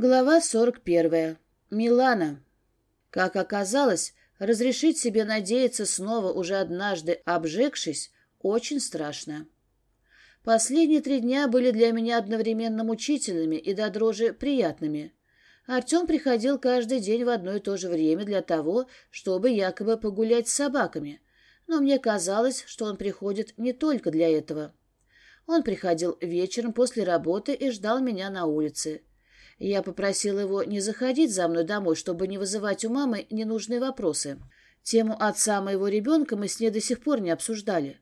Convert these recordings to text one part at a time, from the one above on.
Глава 41. Милана. Как оказалось, разрешить себе надеяться снова уже однажды обжегшись, очень страшно. Последние три дня были для меня одновременно мучительными и до дрожи приятными. Артем приходил каждый день в одно и то же время для того, чтобы якобы погулять с собаками, но мне казалось, что он приходит не только для этого. Он приходил вечером после работы и ждал меня на улице. Я попросила его не заходить за мной домой, чтобы не вызывать у мамы ненужные вопросы. Тему отца моего ребенка мы с ней до сих пор не обсуждали.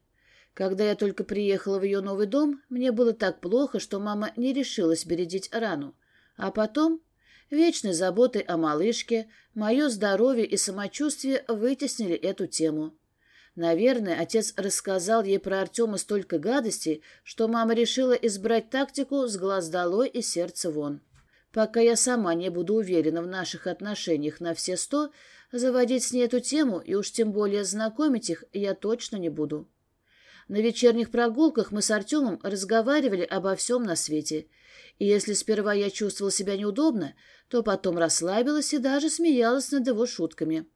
Когда я только приехала в ее новый дом, мне было так плохо, что мама не решилась бередить рану. А потом, вечной заботой о малышке, мое здоровье и самочувствие вытеснили эту тему. Наверное, отец рассказал ей про Артема столько гадостей, что мама решила избрать тактику «с глаз долой и сердце вон». Пока я сама не буду уверена в наших отношениях на все сто, заводить с ней эту тему и уж тем более знакомить их я точно не буду. На вечерних прогулках мы с Артемом разговаривали обо всем на свете, и если сперва я чувствовала себя неудобно, то потом расслабилась и даже смеялась над его шутками.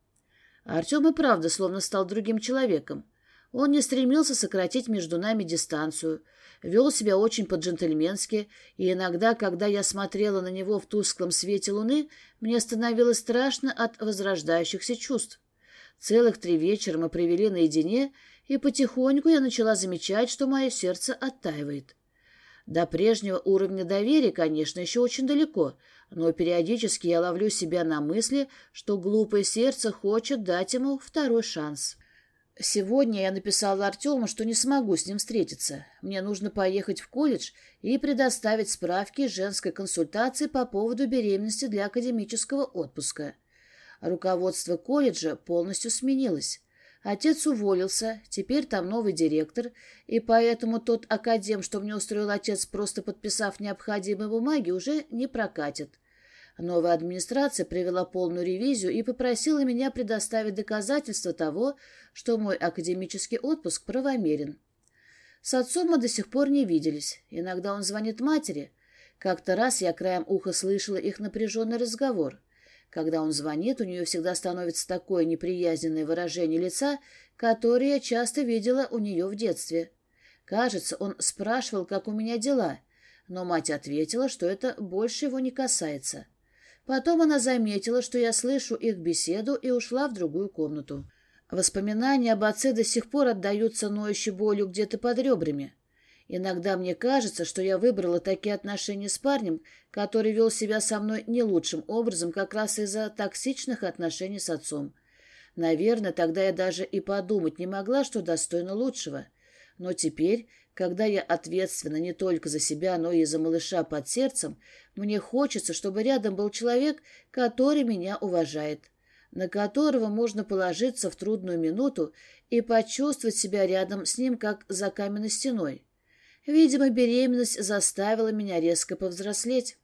Артем и правда словно стал другим человеком. Он не стремился сократить между нами дистанцию, вел себя очень по-джентльменски, и иногда, когда я смотрела на него в тусклом свете луны, мне становилось страшно от возрождающихся чувств. Целых три вечера мы провели наедине, и потихоньку я начала замечать, что мое сердце оттаивает. До прежнего уровня доверия, конечно, еще очень далеко, но периодически я ловлю себя на мысли, что глупое сердце хочет дать ему второй шанс. Сегодня я написала Артему, что не смогу с ним встретиться. Мне нужно поехать в колледж и предоставить справки женской консультации по поводу беременности для академического отпуска. Руководство колледжа полностью сменилось. Отец уволился, теперь там новый директор, и поэтому тот академ, что мне устроил отец, просто подписав необходимые бумаги, уже не прокатит. Новая администрация провела полную ревизию и попросила меня предоставить доказательства того, что мой академический отпуск правомерен. С отцом мы до сих пор не виделись. Иногда он звонит матери. Как-то раз я краем уха слышала их напряженный разговор. Когда он звонит, у нее всегда становится такое неприязненное выражение лица, которое я часто видела у нее в детстве. Кажется, он спрашивал, как у меня дела, но мать ответила, что это больше его не касается. Потом она заметила, что я слышу их беседу и ушла в другую комнату. Воспоминания об отце до сих пор отдаются ноющей болью где-то под ребрами. Иногда мне кажется, что я выбрала такие отношения с парнем, который вел себя со мной не лучшим образом как раз из-за токсичных отношений с отцом. Наверное, тогда я даже и подумать не могла, что достойна лучшего. Но теперь, когда я ответственна не только за себя, но и за малыша под сердцем, мне хочется, чтобы рядом был человек, который меня уважает, на которого можно положиться в трудную минуту и почувствовать себя рядом с ним, как за каменной стеной. Видимо, беременность заставила меня резко повзрослеть.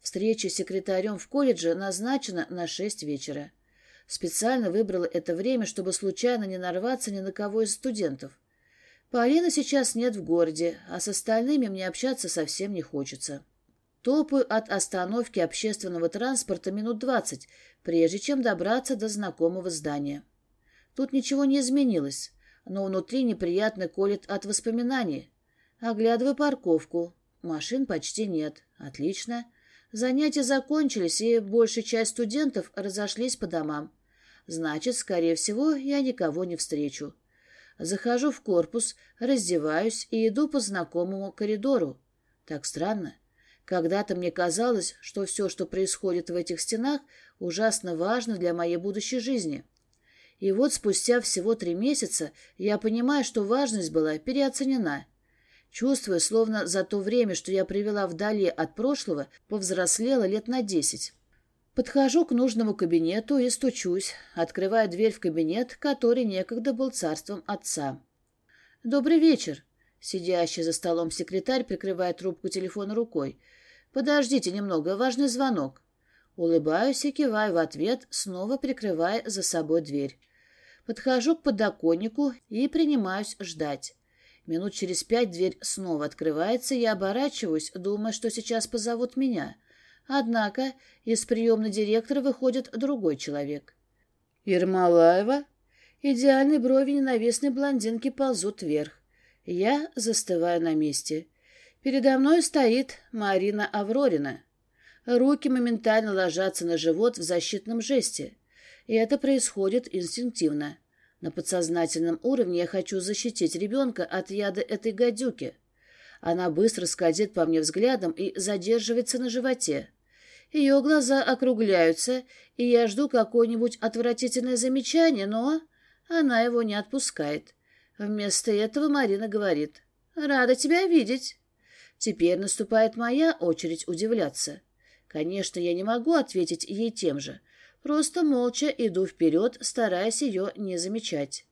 Встреча с секретарем в колледже назначена на шесть вечера. Специально выбрала это время, чтобы случайно не нарваться ни на кого из студентов. Полины сейчас нет в городе, а с остальными мне общаться совсем не хочется. Топаю от остановки общественного транспорта минут двадцать, прежде чем добраться до знакомого здания. Тут ничего не изменилось, но внутри неприятно колет от воспоминаний. Оглядываю парковку. Машин почти нет. Отлично. Занятия закончились, и большая часть студентов разошлись по домам. Значит, скорее всего, я никого не встречу. Захожу в корпус, раздеваюсь и иду по знакомому коридору. Так странно. Когда-то мне казалось, что все, что происходит в этих стенах, ужасно важно для моей будущей жизни. И вот спустя всего три месяца я понимаю, что важность была переоценена. Чувствую, словно за то время, что я провела вдали от прошлого, повзрослела лет на десять. Подхожу к нужному кабинету и стучусь, открывая дверь в кабинет, который некогда был царством отца. «Добрый вечер!» Сидящий за столом секретарь прикрывает трубку телефона рукой. «Подождите немного, важный звонок». Улыбаюсь и киваю в ответ, снова прикрывая за собой дверь. Подхожу к подоконнику и принимаюсь ждать. Минут через пять дверь снова открывается, я оборачиваюсь, думая, что сейчас позовут меня — Однако из приемной директора выходит другой человек. Ермолаева? Идеальные брови ненавистной блондинки ползут вверх. Я застываю на месте. Передо мной стоит Марина Аврорина. Руки моментально ложатся на живот в защитном жесте. И это происходит инстинктивно. На подсознательном уровне я хочу защитить ребенка от яда этой гадюки. Она быстро скользит по мне взглядом и задерживается на животе. Ее глаза округляются, и я жду какое-нибудь отвратительное замечание, но она его не отпускает. Вместо этого Марина говорит «Рада тебя видеть». Теперь наступает моя очередь удивляться. Конечно, я не могу ответить ей тем же. Просто молча иду вперед, стараясь ее не замечать.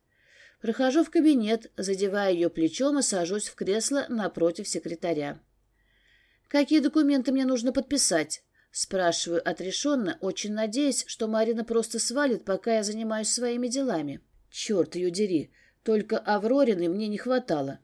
Прохожу в кабинет, задевая ее плечом и сажусь в кресло напротив секретаря. «Какие документы мне нужно подписать?» Спрашиваю отрешенно, очень надеясь, что Марина просто свалит, пока я занимаюсь своими делами. Черт ее дери, только Аврорины мне не хватало.